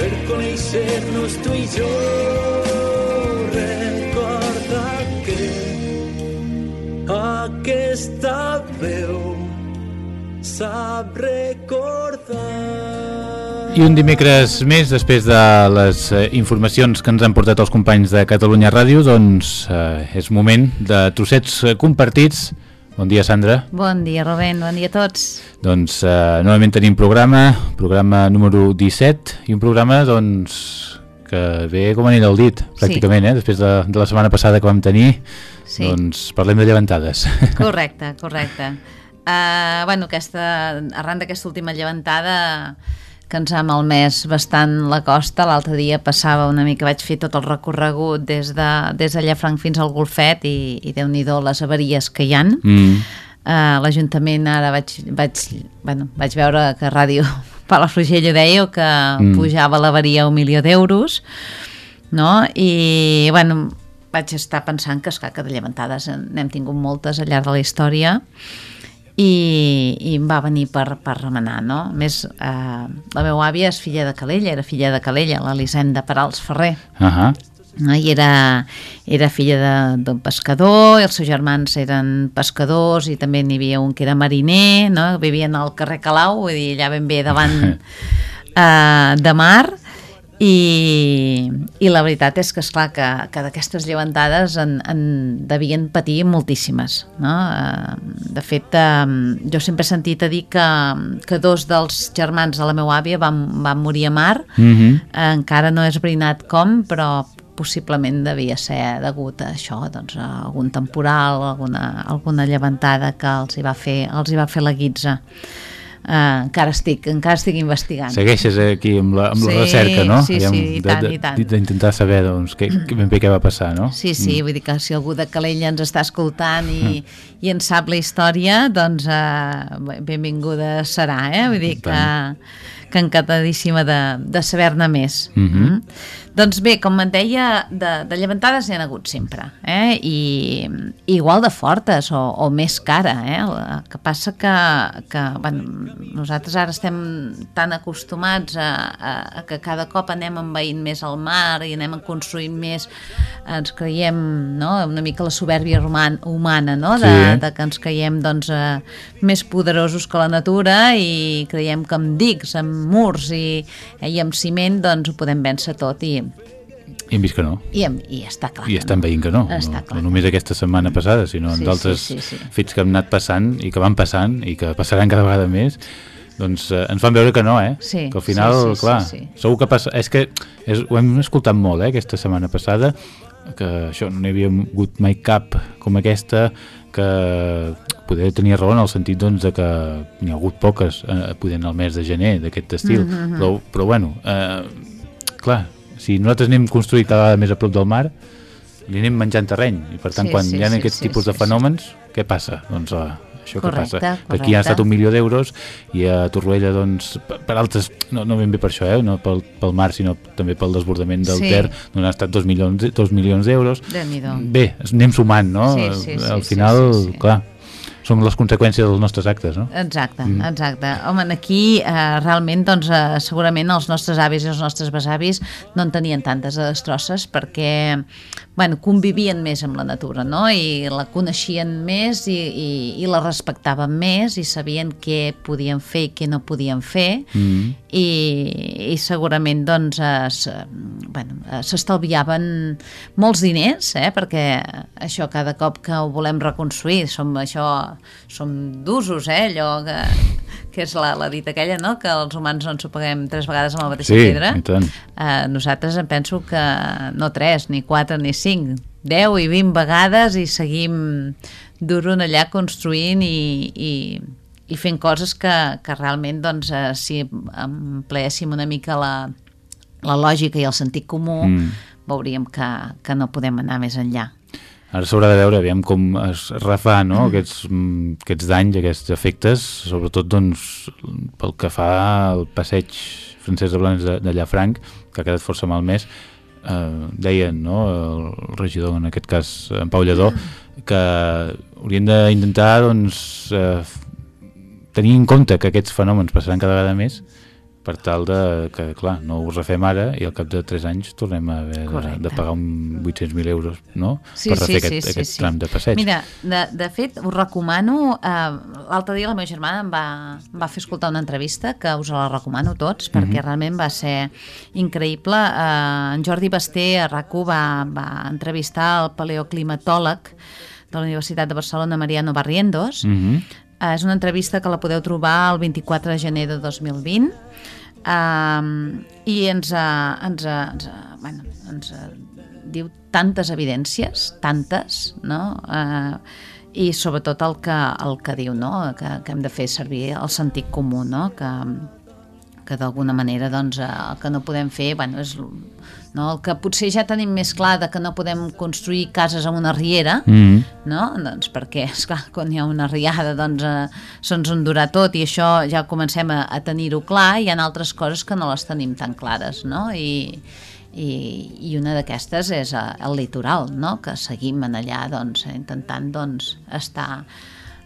per conèixer-nos tu i jo. Recorda que aquesta veu sap recordar. I un dimecres més, després de les eh, informacions que ens han portat els companys de Catalunya Ràdio, doncs eh, és moment de trossets eh, compartits. Bon dia, Sandra. Bon dia, Rubén. Bon dia a tots. Doncs eh, novament tenim programa, programa número 17, i un programa doncs, que ve com anell al dit, pràcticament, sí. eh? després de, de la setmana passada que vam tenir. Sí. Doncs parlem de llevantades. Correcte, correcte. Uh, bueno, aquesta, arran d'aquesta última llevantada que ens ha malmès bastant la costa. L'altre dia passava una mica, vaig fer tot el recorregut des de, des de Llafranc fins al Golfet i, i déu-n'hi-do les avaries que hi han. Mm. Uh, L'Ajuntament ara vaig, vaig, bueno, vaig veure que Ràdio Palafrugell ho deia que mm. pujava l'avaria un milió d'euros no? i bueno, vaig estar pensant que, esclar, que de llevantades n'hem tingut moltes al llarg de la història i, i em va venir per, per remenar, no? A més, eh, la meva àvia és filla de Calella, era filla de Calella, l'Elisenda Perals Ferrer. Uh -huh. No? i era, era filla d'un pescador i els seus germans eren pescadors i també n'hi havia un que era mariner no? vivien al carrer Calau vull dir, allà ben bé davant uh, de mar i, i la veritat és que, és clar que, que d'aquestes llevantades en, en devien patir moltíssimes. No? Eh, de fet, jo sempre he sentit a dir que, que dos dels germans de la meva àvia van, van morir a mar. Mm -hmm. Encara no és brinat com, però possiblement devia ser degut a això, doncs, a algun temporal, alguna, alguna llevantada que els hi va fer, els hi va fer la guitza uh, encara, estic, encara estic investigant. Segueixes aquí amb la, amb sí, la recerca, no? Sí, sí, i tant, i tant. D'intentar saber doncs, què, ben bé què va passar, no? Sí, sí, mm. vull dir que si algú de Calella ens està escoltant i, mm. i en sap la història, doncs uh, benvinguda serà, eh? Vull dir que, que encantadíssima de, de saber-ne més. Mm -hmm. mm? Doncs bé, com et deia, de, de llevantades n'hi ha hagut sempre, eh? I, igual de fortes o, o més cara, eh? El que passa que, que bueno, nosaltres ara estem tan acostumats a, a, a que cada cop anem envaint més el mar i anem construint més, ens creiem no? una mica la soberbia roman, humana, no? De, sí. de que ens creiem doncs, eh, més poderosos que la natura i creiem que amb dics, amb murs i, i amb ciment doncs ho podem vèncer tot i i hem vist que no. I, hem, i està clar I estan veient que no. Està no, clar. no només aquesta setmana passada, sinó sí, en d'altres sí, sí, sí. fets que han anat passant i que van passant i que passaran cada vegada més doncs eh, ens van veure que no, eh? Sí, que al final, sí, sí, clar, sí, sí. segur que passa... És que és, ho hem escoltat molt, eh, aquesta setmana passada, que això no n'hi havia hagut mai cap com aquesta, que poder tenir raó en el sentit doncs, de que n'hi ha hagut poques eh, podent al mes de gener d'aquest estil, mm -hmm. però, però bueno, eh, clar, si nosaltres anem construint cada vegada més a prop del mar, li anem menjant terreny, i per tant, sí, quan sí, hi ha sí, aquests sí, tipus sí, de fenòmens, sí. què passa? Doncs uh, això correcte, que passa. Correcte. Aquí ha estat un milió d'euros i a Torroella, doncs, per altres, no, no ben bé per això, eh, no pel, pel mar, sinó també pel desbordament del sí. Ter, doncs ha estat dos milions, dos milions d'euros. Bé, anem sumant, no? Sí, sí, sí, Al final, sí, sí, sí. clar, són les conseqüències dels nostres actes, no? Exacte, mm. exacte. Home, aquí eh, realment, doncs, eh, segurament els nostres avis i els nostres besavis no en tenien tantes destrosses perquè, bueno, convivien més amb la natura, no? I la coneixien més i, i, i la respectaven més i sabien què podien fer i què no podien fer mm. i, i segurament, doncs, es, bueno, s'estalviaven molts diners, eh? Perquè això cada cop que ho volem reconstruir, som això som d'usos, eh? Allò que, que és la, la dita aquella, no? Que els humans no ens ho paguem tres vegades amb la mateixa sí, pedra. Sí, eh, nosaltres em penso que no tres, ni quatre, ni cinc, deu i vint vegades i seguim durant allà construint i, i, i fent coses que, que realment, doncs, eh, si empleéssim una mica la, la lògica i el sentit comú, mm. veuríem que, que no podem anar més enllà. Ara s'haurà de veure aviam com es refà no? mm. aquests, mm, aquests danys, aquests efectes, sobretot doncs, pel que fa al passeig francès de Blanes de, de Llafranc, que ha quedat força malmès, eh, deien no? el regidor, en aquest cas en Pau Lledó, que haurien d'intentar doncs, eh, tenir en compte que aquests fenòmens passaran cada vegada més per tal de que, clar, no ho refem ara i al cap de 3 anys tornem a haver de, de pagar un 800.000 euros no? sí, per refer sí, aquest, sí, aquest sí, tram de passeig. Mira, de, de fet, us recomano, eh, l'altre dia la meva germana em va, em va fer escoltar una entrevista que us la recomano tots perquè mm -hmm. realment va ser increïble. Eh, en Jordi Basté a rac va, va entrevistar el paleoclimatòleg de la Universitat de Barcelona, Mariano Barrientos, mm -hmm. Uh, és una entrevista que la podeu trobar el 24 de gener de 2020 um, i ens, uh, ens, uh, ens, uh, bueno, ens uh, diu tantes evidències, tantes, no? Uh, i sobretot el que, el que diu, no? que, que hem de fer servir el sentit comú, no? que, que d'alguna manera doncs, el que no podem fer bueno, és no? el que potser ja tenim més clar de que no podem construir cases en una riera, mm -hmm. no? doncs perquè, esclar, quan hi ha una riada doncs eh, se'ns endurà tot i això ja comencem a, a tenir-ho clar i hi ha altres coses que no les tenim tan clares, no? I, i, i una d'aquestes és eh, el litoral, no? que seguim en allà doncs, intentant doncs, estar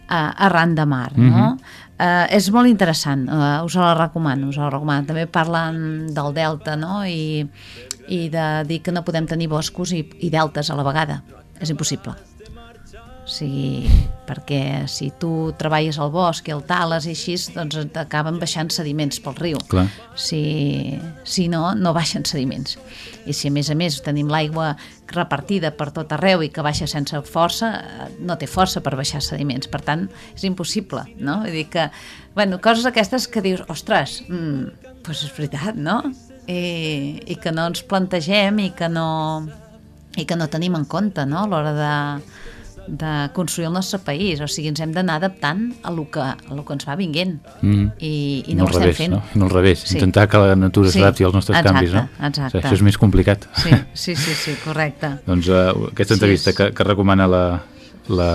uh, arran de mar, no? Mm -hmm. uh, és molt interessant, uh, us la recomano, us la recomano. També parlen del delta, no? I, i de dir que no podem tenir boscos i, i deltes a la vegada. És impossible. O sigui, perquè si tu treballes al bosc i el tales i així, doncs t'acaben baixant sediments pel riu. Clar. Si, si no, no baixen sediments. I si a més a més tenim l'aigua repartida per tot arreu i que baixa sense força, no té força per baixar sediments. Per tant, és impossible, no? Vull dir que, bueno, coses aquestes que dius, ostres, mm, doncs és veritat, no? I, i que no ens plantegem i que no, i que no tenim en compte no? a l'hora de, de construir el nostre país, o sigui, ens hem d'anar adaptant a lo que, a lo que ens va vinguent mm. i, i no, no ho estem revés, fent. No? no al revés, sí. intentar que la natura sí. s'adapti als nostres exacte, canvis, no? Exacte. això és més complicat. Sí, sí, sí, sí correcte. doncs uh, aquesta entrevista sí, que, que recomana la, la,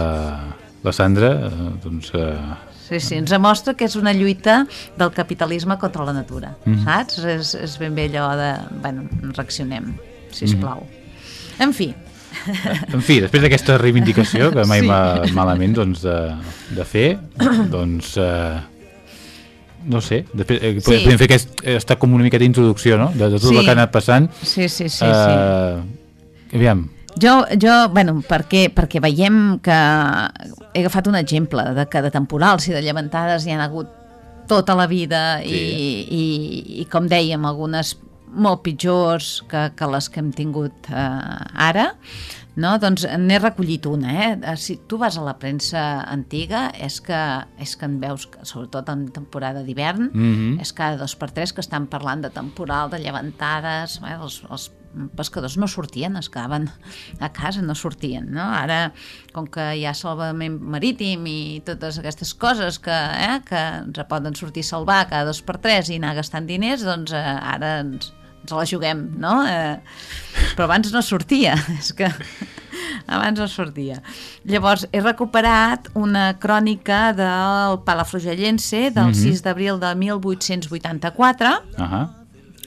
la Sandra, uh, doncs uh, Sí, sí, ens demostra que és una lluita del capitalisme contra la natura, mm -hmm. saps? És, és ben bé allò de... Bueno, reaccionem, sisplau. Mm -hmm. En fi. En fi, després d'aquesta reivindicació, que mai sí. malament doncs, de, de fer, doncs... Eh, no sé, després, eh, sí. podem fer aquest, està com una mica d'introducció, no?, de, de tot sí. el que ha anat passant. Sí, sí, sí. Eh, sí. Aviam, jo, jo bueno, perquè, perquè veiem que he agafat un exemple de que de temporals i de llevantades hi han hagut tota la vida sí. i, i, i com dèiem, algunes molt pitjors que, que les que hem tingut eh, ara, no? doncs n'he recollit una. Eh? Si tu vas a la premsa antiga és que, és que en veus, sobretot en temporada d'hivern, mm -hmm. és cada dos per tres que estan parlant de temporal, de llevantades, eh? els, els pescadors no sortien, es quedaven a casa, no sortien, no? Ara, com que hi ha salvament marítim i totes aquestes coses que, eh, que ens poden sortir a salvar cada dos per tres i anar gastant diners, doncs eh, ara ens, ens la juguem, no? Eh, però abans no sortia, és que abans no sortia. Llavors, he recuperat una crònica del Palafrugellense del mm -hmm. 6 d'abril de 1884, uh -huh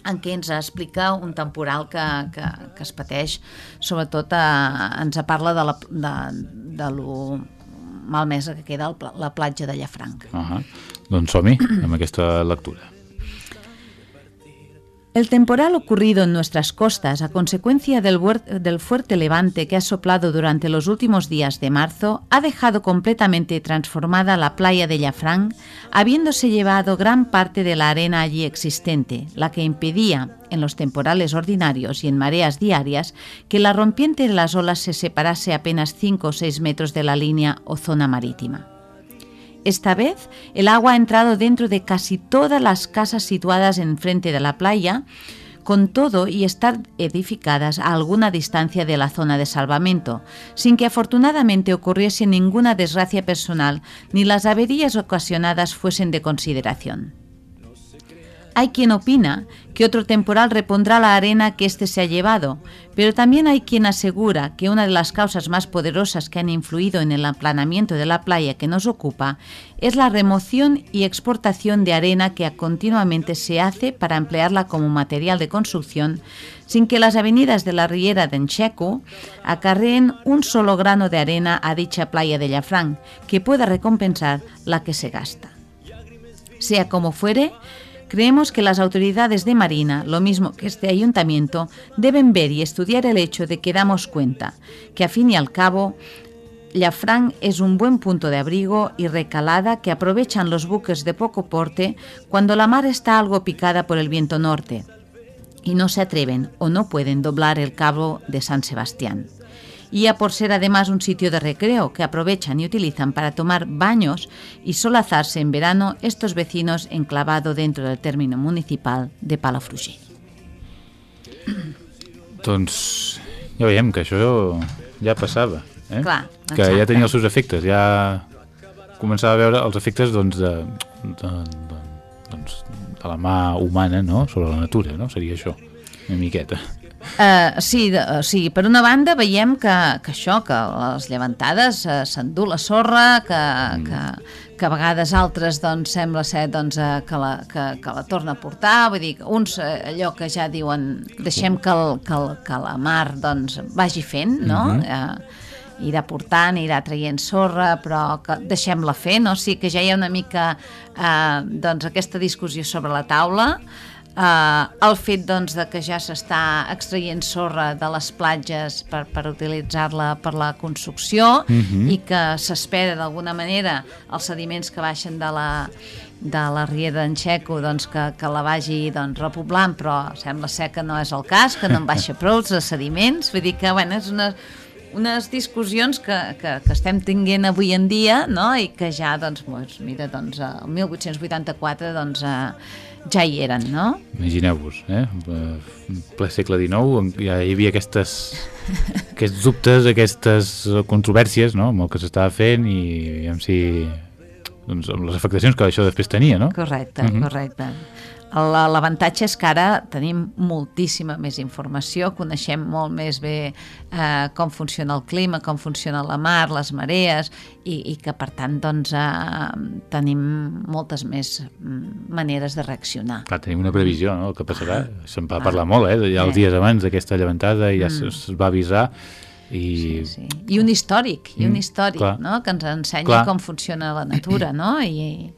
en què ens explica un temporal que, que, que es pateix, sobretot a, eh, ens parla de, la, de, de lo malmesa que queda la platja de Llafranc. Uh -huh. Doncs som-hi amb aquesta lectura. El temporal ocurrido en nuestras costas a consecuencia del, fuerte levante que ha soplado durante los últimos días de marzo ha dejado completamente transformada la playa de Llafranc, habiéndose llevado gran parte de la arena allí existente, la que impedía, en los temporales ordinarios y en mareas diarias, que la rompiente de las olas se separase apenas 5 o 6 metros de la línea o zona marítima. Esta vez, el agua ha entrado dentro de casi todas las casas situadas enfrente de la playa, con todo y estar edificadas a alguna distancia de la zona de salvamento, sin que afortunadamente ocurriese ninguna desgracia personal ni las averías ocasionadas fuesen de consideración. Hay quien opina que otro temporal repondrá la arena que éste se ha llevado, pero también hay quien asegura que una de las causas más poderosas que han influido en el aplanamiento de la playa que nos ocupa es la remoción y exportación de arena que continuamente se hace para emplearla como material de construcción sin que las avenidas de la riera de Encheco acarreen un solo grano de arena a dicha playa de Llafranc que pueda recompensar la que se gasta. Sea como fuere, Creemos que las autoridades de Marina, lo mismo que este ayuntamiento, deben ver y estudiar el hecho de que damos cuenta que, a fin y al cabo, Llafranc es un buen punto de abrigo y recalada que aprovechan los buques de poco porte cuando la mar está algo picada por el viento norte. Y no se atreven o no pueden doblar el cabo de San Sebastián y a por ser además un sitio de recreo que aprovechan y utilizan para tomar baños y solazarse en verano estos vecinos enclavado dentro del término municipal de Palafrugell. Doncs ja veiem que això ja passava, eh? Clar, que ja tenia els seus efectes, ja començava a veure els efectes doncs, de, de, de, doncs, de la mà humana no? sobre la natura, no? seria això, una miqueta. Uh, sí, de, uh, sí, per una banda veiem que, que això, que les llevantades uh, s'endú la sorra, que, mm. que, que a vegades altres doncs, sembla ser doncs, uh, que, la, que, que la torna a portar, vull dir, uns uh, allò que ja diuen deixem que, el, que, el, que la mar doncs, vagi fent, no? Mm -hmm. uh, irà portant, irà traient sorra, però que deixem-la fer, no? Sí que ja hi ha una mica eh, doncs, aquesta discussió sobre la taula, Uh, el fet doncs, de que ja s'està extraient sorra de les platges per, per utilitzar-la per la construcció uh mhm. -huh. i que s'espera d'alguna manera els sediments que baixen de la, de la riera d'en Xeco doncs, que, que la vagi doncs, repoblant, però sembla ser que no és el cas, que no en baixa prou els sediments, vull dir que bueno, és una, unes discussions que, que, que estem tinguent avui en dia no? i que ja, doncs, doncs mira, doncs, el 1884 doncs, eh, ja hi eren, no? Imagineu-vos, eh? ple segle XIX ja hi havia aquestes, aquests dubtes, aquestes controvèrsies, no?, amb el que s'estava fent i aviam si... doncs, amb les afectacions que això després tenia, no? Correcte, uh mhm. -huh. correcte. L'avantatge és que ara tenim moltíssima més informació, coneixem molt més bé eh, com funciona el clima, com funciona la mar, les marees, i, i que per tant doncs, eh, tenim moltes més mm, maneres de reaccionar. Clar, tenim una previsió, no?, el que passarà. Ah. Se'n va ah. parlar molt, eh?, ja els eh. dies abans d'aquesta llevantada ja mm. es va avisar i... Sí, sí. I un històric, i un mm, històric, clar. no?, que ens ensenya clar. com funciona la natura, no?, i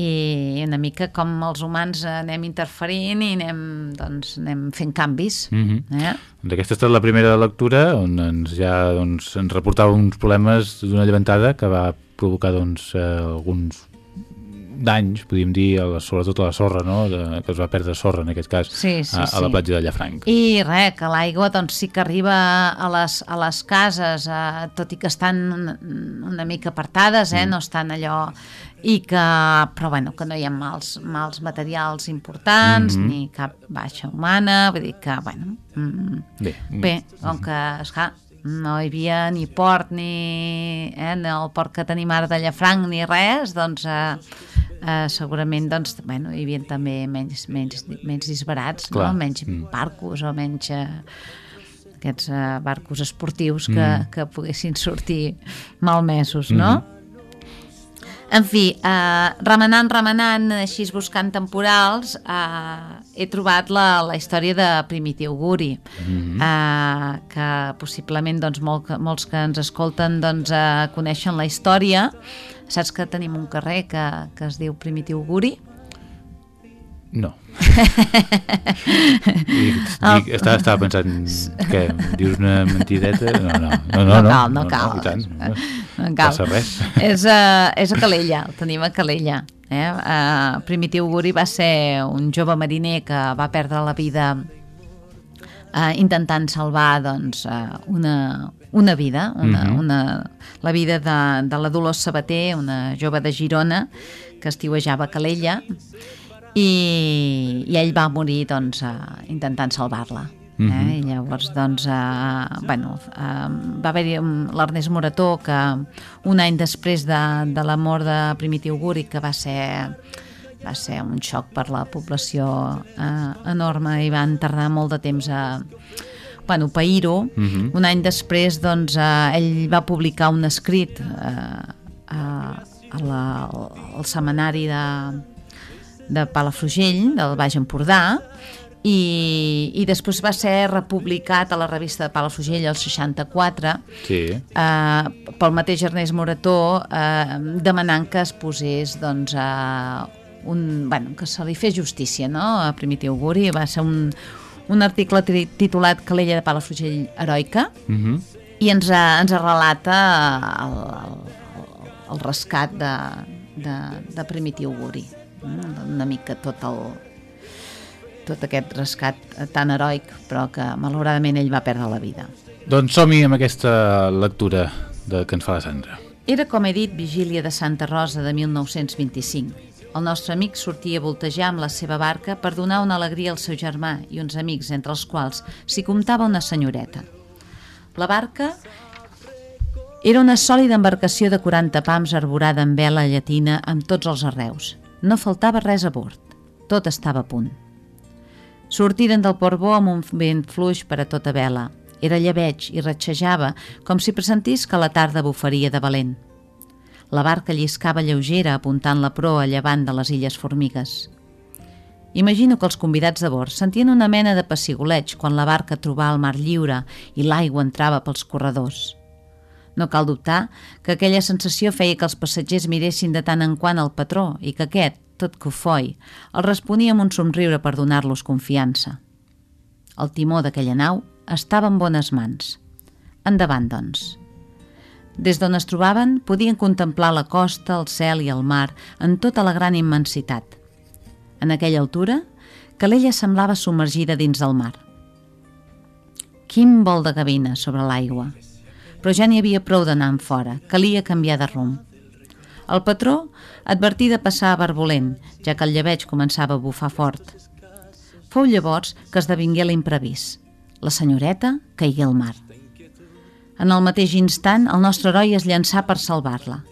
i una mica com els humans anem interferint i anem, doncs, anem fent canvis. Mm -hmm. eh? Doncs aquesta ha estat la primera lectura on ens ja doncs, ens reportava uns problemes d'una llevantada que va provocar doncs, eh, alguns danys, podríem dir, a la, sobretot a la sorra, no? de, que es va perdre sorra, en aquest cas, sí, sí, a, a la platja de Llafranc. I res, que l'aigua doncs, sí que arriba a les, a les cases, eh, tot i que estan una, una mica apartades, eh? Mm. no estan allò i que, però bueno, que no hi ha mals, mals materials importants mm -hmm. ni cap baixa humana vull dir que, bueno mm, bé, bé com que, esclar no hi havia ni port ni eh, el port que tenim ara de Llafranc ni res, doncs eh, eh, segurament doncs, bueno, hi havia també menys, menys, menys disbarats, no? menys mm. barcos o menys eh, aquests eh, barcos esportius que, mm. que poguessin sortir malmesos, no? Mm -hmm. En fi, eh, remenant, remenant, així buscant temporals, eh, he trobat la, la història de Primitiu Guri, mm -hmm. eh, que possiblement doncs, molt, molts que ens escolten doncs, eh, coneixen la història. Saps que tenim un carrer que, que es diu Primitiu Guri? No. dic, dic, estava, estava pensant que dius una mentideta no, no, no, no, no cal, no, no cal no, tant, no, no cal. passa res és a, és a Calella, el tenim a Calella eh? Uh, Primitiu Guri va ser un jove mariner que va perdre la vida uh, intentant salvar doncs, uh, una, una vida una, uh mhm. -huh. una, la vida de, de la Dolors Sabater una jove de Girona que estiuejava a Calella i, i ell va morir doncs, uh, intentant salvar-la. Eh? Mm -hmm. I llavors, doncs, uh, bueno, uh, va haver-hi l'Ernest Morató que un any després de, de la mort de Primitiu Guri, que va ser va ser un xoc per la població eh, enorme i van tardar molt de temps a, bueno, pair-ho. Uh mhm. -huh. Un any després, doncs, eh, ell va publicar un escrit eh, a, a la, al setmanari de, de Palafrugell, del Baix Empordà, i, i després va ser republicat a la revista de Palafrugell el 64 sí. eh, pel mateix Ernest Morató eh, demanant que es posés doncs, eh, un, bueno, que se li fes justícia no? a Primitiu Guri va ser un, un article titulat Calella de Palafrugell heroica uh mhm. -huh. i ens, ens relata el, el, el rescat de, de, de Primitiu Guri una mica tot el, tot aquest rescat tan heroic, però que malauradament ell va perdre la vida. Doncs som-hi amb aquesta lectura de que ens fa la Sandra. Era, com he dit, vigília de Santa Rosa de 1925. El nostre amic sortia a voltejar amb la seva barca per donar una alegria al seu germà i uns amics, entre els quals s'hi comptava una senyoreta. La barca era una sòlida embarcació de 40 pams arborada amb vela llatina amb tots els arreus. No faltava res a bord. Tot estava a punt. Sortiren del Portbó amb un vent fluix per a tota vela. Era llebeig i ratxejava com si presentís que la tarda bufaria de valent. La barca lliscava lleugera apuntant la proa llevant de les illes Formigues. Imagino que els convidats de bord sentien una mena de pessigoleig quan la barca trobava el mar lliure i l'aigua entrava pels corredors. No cal dubtar que aquella sensació feia que els passatgers miressin de tant en quant al patró i que aquest, tot cofoi, el responia amb un somriure per donar-los confiança. El timó d'aquella nau estava en bones mans. Endavant, doncs. Des d'on es trobaven, podien contemplar la costa, el cel i el mar en tota la gran immensitat. En aquella altura, Calella semblava submergida dins del mar. Quin vol de gavina sobre l'aigua! Però ja n'hi havia prou d'anar fora, calia canviar de rumb. El patró advertí de passar a barbolent, ja que el lleveig començava a bufar fort. Fou llavors que esdevingué l'imprevist. La senyoreta caigué al mar. En el mateix instant, el nostre heroi es llançà per salvar-la.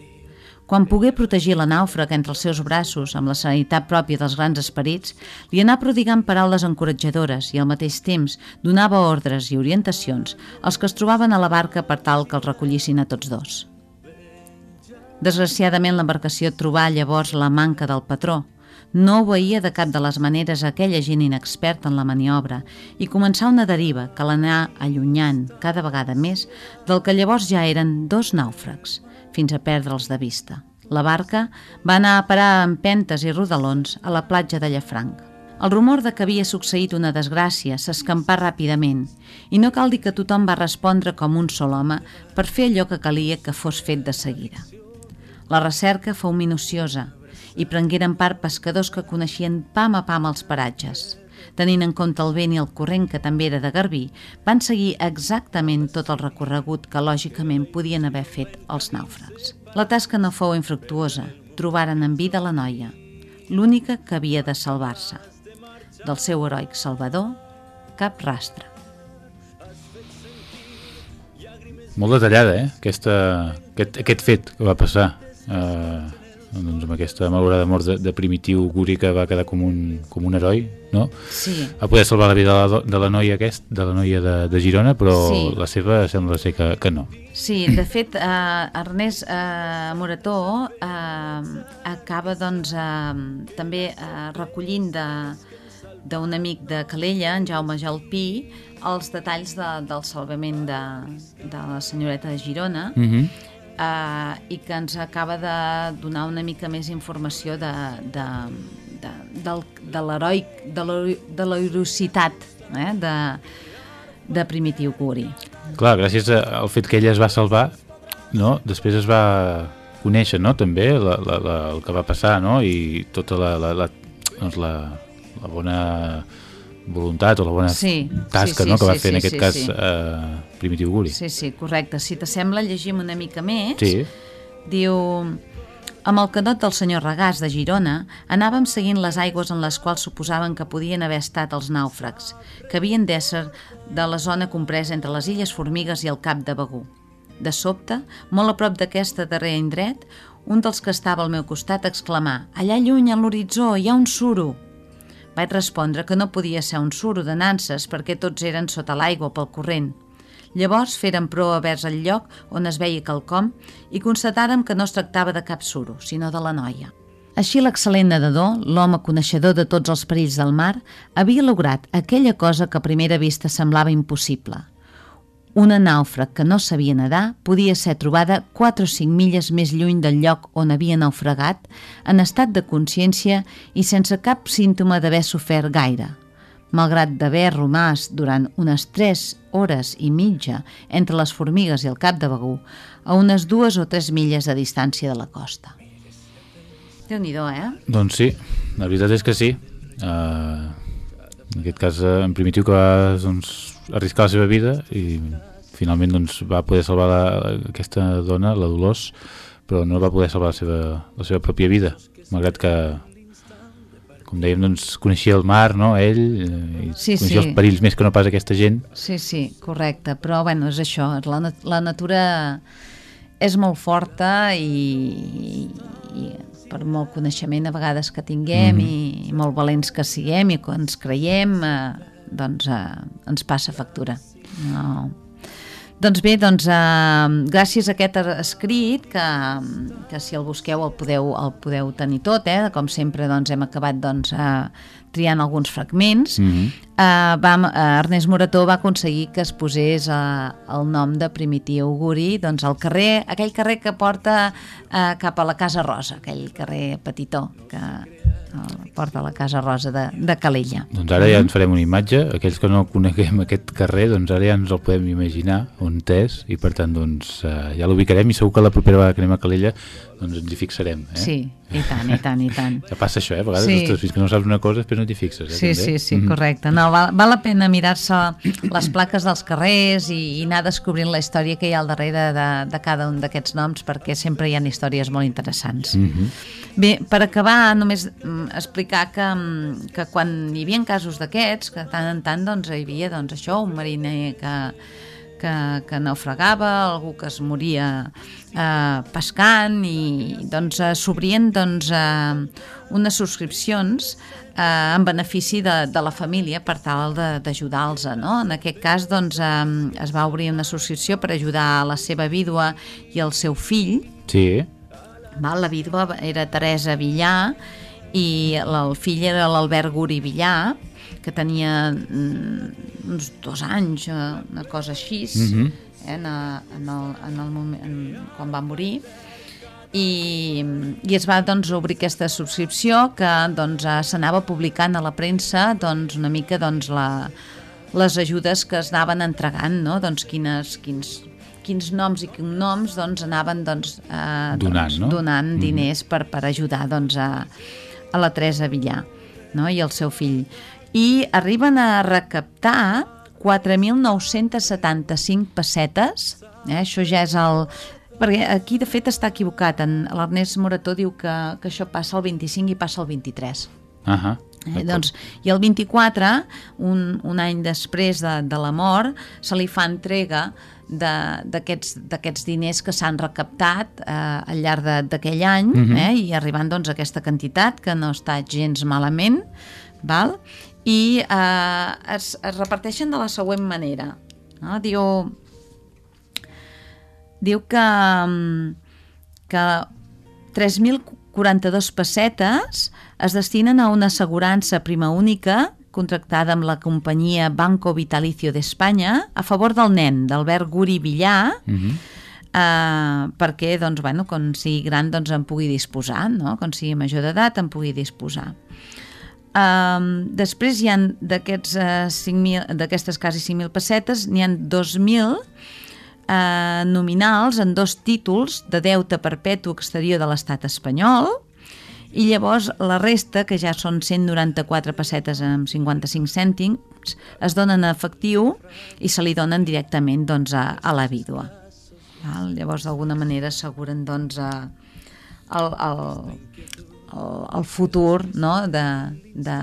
Quan pogué protegir la nàufraga entre els seus braços amb la serenitat pròpia dels grans esperits, li anà prodigant paraules encoratjadores i al mateix temps donava ordres i orientacions als que es trobaven a la barca per tal que els recollissin a tots dos. Desgraciadament l'embarcació trobà llavors la manca del patró. No obeïa de cap de les maneres aquella gent inexperta en la maniobra i començà una deriva que l'anà allunyant cada vegada més del que llavors ja eren dos nàufrags, fins a perdre'ls de vista. La barca va anar a parar amb pentes i rodalons a la platja de Llafranc. El rumor de que havia succeït una desgràcia s'escampà ràpidament i no cal dir que tothom va respondre com un sol home per fer allò que calia que fos fet de seguida. La recerca fou minuciosa i prengueren part pescadors que coneixien pam a pam els paratges. Tenint en compte el vent i el corrent, que també era de Garbí, van seguir exactament tot el recorregut que lògicament podien haver fet els nàufrags. La tasca no fou infructuosa. Trobaren en vida la noia, l'única que havia de salvar-se. Del seu heroic salvador, cap rastre. Molt detallada, eh? Aquesta, aquest, aquest fet que va passar eh, doncs amb aquesta malorada mort de, de primitiu Guri que va quedar com un, com un heroi no? sí. va poder salvar la vida de la, de la noia aquest, de la noia de, de Girona però sí. la seva sembla ser que, que no Sí, de fet eh, Ernest eh, Morató eh, acaba doncs eh, també eh, recollint de d'un amic de Calella, en Jaume Jalpí, els detalls de, del salvament de, de la senyoreta de Girona, uh mhm. -huh eh, i que ens acaba de donar una mica més informació de, de, de, del, de l'heroic, de l'heroïcitat eh, de, de Primitiu Curi. Clar, gràcies al fet que ella es va salvar, no? després es va conèixer no? també la, la, la, el que va passar no? i tota la, la, la, doncs la, la bona voluntat o la bona sí, tasca sí, sí, no, que va sí, fer en aquest sí, cas sí. Eh, Primitiu Guri. Sí, sí, correcte. Si t'assembla, llegim una mica més. Sí. Diu... Amb el canot del senyor Regàs de Girona anàvem seguint les aigües en les quals suposaven que podien haver estat els nàufrags, que havien d'ésser de la zona compresa entre les Illes Formigues i el Cap de Begú. De sobte, molt a prop d'aquesta darrera indret, un dels que estava al meu costat exclamà «Allà lluny, a l'horitzó, hi ha un suro!» Vaig respondre que no podia ser un suro de nanses perquè tots eren sota l'aigua pel corrent. Llavors feren proa vers el lloc on es veia quelcom i constatàrem que no es tractava de cap suro, sinó de la noia. Així l'excel·lent nedador, l'home coneixedor de tots els perills del mar, havia lograt aquella cosa que a primera vista semblava impossible – una nàufrag que no sabia nedar podia ser trobada 4 o 5 milles més lluny del lloc on havia naufragat, en estat de consciència i sense cap símptoma d'haver sofert gaire. Malgrat d'haver romàs durant unes 3 hores i mitja entre les formigues i el cap de Begú, a unes dues o tres milles de distància de la costa. déu nhi eh? Doncs sí, la veritat és que sí. Uh, en aquest cas, uh, en primitiu que va doncs, arriscar la seva vida i finalment doncs, va poder salvar la, aquesta dona, la Dolors, però no va poder salvar la seva, la seva pròpia vida, malgrat que com dèiem, doncs, coneixia el mar, no?, ell, eh, i sí, coneixia sí. els perills més que no pas aquesta gent. Sí, sí, correcte, però, bueno, és això, la, la natura és molt forta i, i per molt coneixement a vegades que tinguem mm -hmm. i, i molt valents que siguem i que ens creiem, eh, doncs eh, ens passa factura. No. Doncs bé, doncs, eh, gràcies a aquest escrit, que, que si el busqueu el podeu, el podeu tenir tot, eh? com sempre doncs, hem acabat doncs, eh, triant alguns fragments, mm -hmm. eh, vam, eh, Ernest Morató va aconseguir que es posés eh, el nom de Primitiu Auguri doncs, al carrer, aquell carrer que porta eh, cap a la Casa Rosa, aquell carrer petitó que porta a la Casa Rosa de, de Calella. Doncs ara ja ens farem una imatge, aquells que no coneguem aquest carrer, doncs ara ja ens el podem imaginar on és i per tant doncs, eh, ja l'ubicarem i segur que la propera vegada que anem a Calella doncs ens hi fixarem. Eh? Sí, i tant, i tant, i tant. Ja passa això, eh? A vegades, sí. ostres, fins que no saps una cosa, després no t'hi fixes. Eh, sí, també. sí, sí, mm -hmm. correcte. No, val, val la pena mirar-se les plaques dels carrers i, i anar descobrint la història que hi ha al darrere de, de cada un d'aquests noms, perquè sempre hi ha històries molt interessants. Mm -hmm. Bé, per acabar, només mm, explicar que, mm, que quan hi havia casos d'aquests, que tant en tant doncs, hi havia doncs, això, un mariner que que, que naufragava, algú que es moria eh, pescant i doncs eh, s'obrien doncs, eh, unes subscripcions eh, en benefici de, de la família per tal d'ajudar-los. No? En aquest cas doncs, eh, es va obrir una subscripció per ajudar a la seva vídua i el seu fill. Sí. Val? La vídua era Teresa Villar i el fill era l'Albert Guri Villar que tenia mm, uns dos anys, eh, una cosa així, mm -hmm. eh, en, en, el, en el moment, en, quan va morir, i, i es va doncs, obrir aquesta subscripció que doncs, s'anava publicant a la premsa doncs, una mica doncs, la, les ajudes que es anaven entregant, no? doncs, quines, quins, quins noms i cognoms doncs, anaven doncs, eh, donant, doncs, no? donant mm -hmm. diners per, per ajudar doncs, a, a la Teresa Villar no? i el seu fill i arriben a recaptar 4.975 pessetes, eh? això ja és el... Perquè aquí, de fet, està equivocat. L'Ernest Morató diu que, que això passa el 25 i passa el 23. Uh -huh. Eh, doncs, I el 24, un, un any després de, de la mort, se li fa entrega d'aquests diners que s'han recaptat eh, al llarg d'aquell any uh -huh. eh, i arribant doncs, a aquesta quantitat que no està gens malament val? i eh, es, es reparteixen de la següent manera. No? Diu, diu que, que 3.042 pessetes es destinen a una assegurança prima única contractada amb la companyia Banco Vitalicio d'Espanya a favor del nen, d'Albert Guri Villar, uh. -huh. eh, perquè doncs, bueno, quan sigui gran doncs, en pugui disposar, no? quan sigui major d'edat en pugui disposar. Um, després hi han d'aquests uh, d'aquestes quasi 5.000 pessetes, n'hi han 2.000 uh, nominals en dos títols de deute perpetu exterior de l'estat espanyol i llavors la resta, que ja són 194 pessetes amb 55 cèntims, es donen a efectiu i se li donen directament doncs, a, a la vídua. Val? Llavors, d'alguna manera, asseguren doncs, a, el, el, el, el futur no? de, de,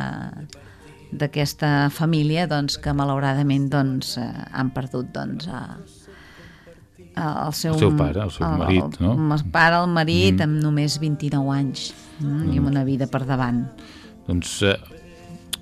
d'aquesta família doncs, que malauradament doncs, eh, han perdut doncs, a, el seu, el seu pare, el seu marit, no? El pare, el marit, mm. amb només 29 anys mm, i amb una vida per davant. Doncs eh,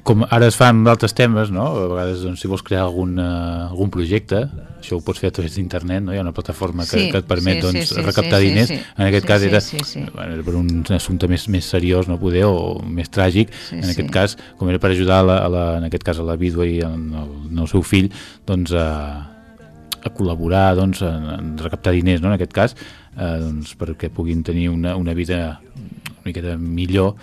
com ara es fan d'altres temes, no? a vegades doncs, si vols crear algun, uh, algun projecte, això ho pots fer a través d'internet, no? hi ha una plataforma que, sí, que et permet sí, doncs, sí, sí, recaptar sí, diners, sí, sí. en aquest sí, cas era, sí, sí, sí. Bueno, era per un assumpte més, més seriós, no poder, o més tràgic, sí, en aquest sí. cas, com era per ajudar a la, a la, en aquest cas a la vídua i al, seu fill, doncs a, a col·laborar doncs, en, en recaptar diners, no? en aquest cas, eh, doncs, perquè puguin tenir una, una vida una miqueta millor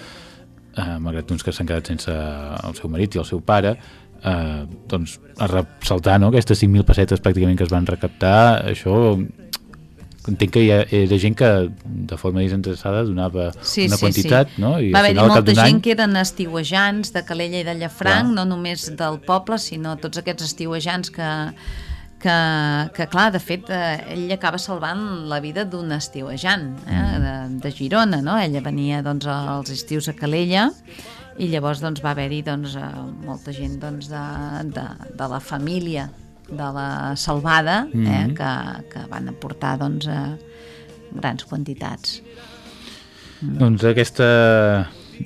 eh, malgrat doncs, que s'han quedat sense el seu marit i el seu pare, eh, doncs a ressaltar no, aquestes 5.000 pessetes pràcticament que es van recaptar, això entenc que hi ha, era gent que de forma desinteressada donava sí, una sí, quantitat sí. no? I va haver-hi molta gent any... que eren estiuejants de Calella i de Llafranc Clar. no només del poble sinó tots aquests estiuejants que que, que clar, de fet, eh, ell acaba salvant la vida d'un estiuejant eh, mm. de, de Girona, no? Ella venia doncs, als estius a Calella i llavors doncs, va haver-hi doncs, eh, molta gent doncs, de, de, de la família de la salvada mm -hmm. eh, mm-hmm. que, que van aportar doncs, eh, grans quantitats. Mm. Doncs aquesta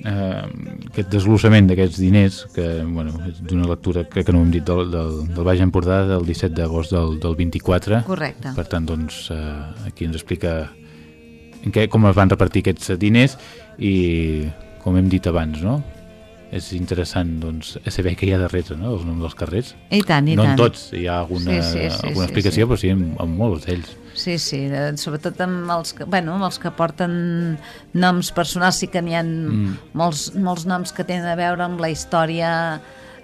eh, aquest desglossament d'aquests diners, que bueno, és d'una lectura que, que no hem dit del, del, del Baix Empordà del 17 d'agost del, del 24. Correcte. Per tant, doncs, eh, aquí ens explica en què, com es van repartir aquests diners i, com hem dit abans, no? és interessant doncs, saber què hi ha darrere no? els noms dels carrers i tant, i no tant. en tots hi ha alguna, sí, sí, sí, alguna explicació sí, sí. però sí en, en molts d'ells Sí, sí, sobretot amb els, que, bueno, amb els que porten noms personals sí que n'hi ha mm. molts, molts noms que tenen a veure amb la història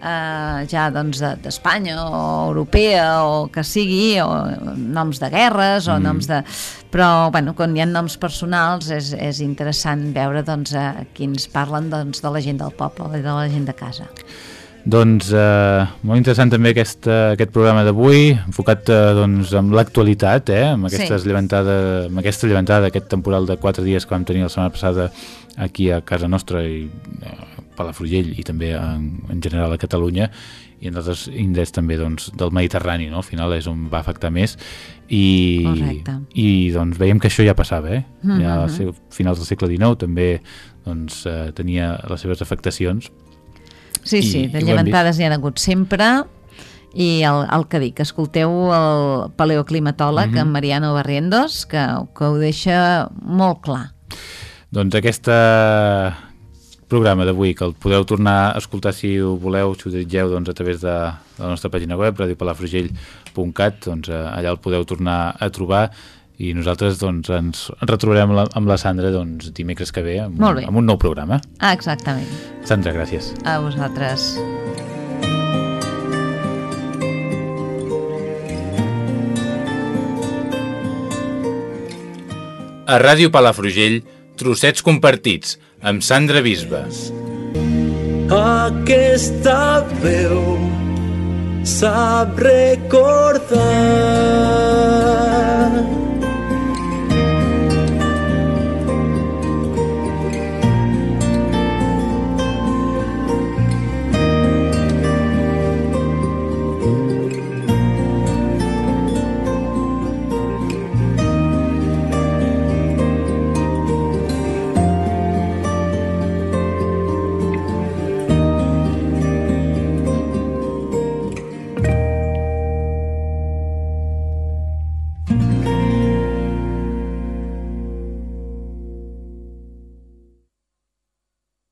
eh, ja doncs d'Espanya o europea o que sigui, o noms de guerres o mm. noms de... Però, bueno, quan hi ha noms personals és, és interessant veure doncs, a quins parlen doncs, de la gent del poble i de la gent de casa. Doncs eh, molt interessant també aquest, aquest programa d'avui, enfocat eh, doncs, amb l'actualitat, eh, amb, aquestes sí. llevantada, amb aquesta llevantada, aquest temporal de quatre dies que vam tenir la setmana passada aquí a casa nostra i eh, Palafrugell i també en, en general a Catalunya i en altres indrets també doncs, del Mediterrani, no? al final és on va afectar més i, Correcte. i doncs veiem que això ja passava, eh? Mm -hmm. ja a finals del segle XIX també doncs, eh, tenia les seves afectacions Sí, I, sí, de llevantades n'hi ha hagut sempre i el, el que dic, escolteu el paleoclimatòleg, mm -hmm. en Mariano Barrientos, que, que ho deixa molt clar. Doncs aquesta programa d'avui, que el podeu tornar a escoltar si ho voleu, si ho desitgeu doncs, a través de, de la nostra pàgina web, radiopalafrugell.cat, doncs allà el podeu tornar a trobar i nosaltres doncs, ens retrobarem la, amb la Sandra doncs, dimecres que ve amb, un, amb un nou programa. Ah, exactament. Sandra, gràcies. A vosaltres. A Ràdio Palafrugell, trossets compartits, amb Sandra Bisba. Aquesta veu sap recordar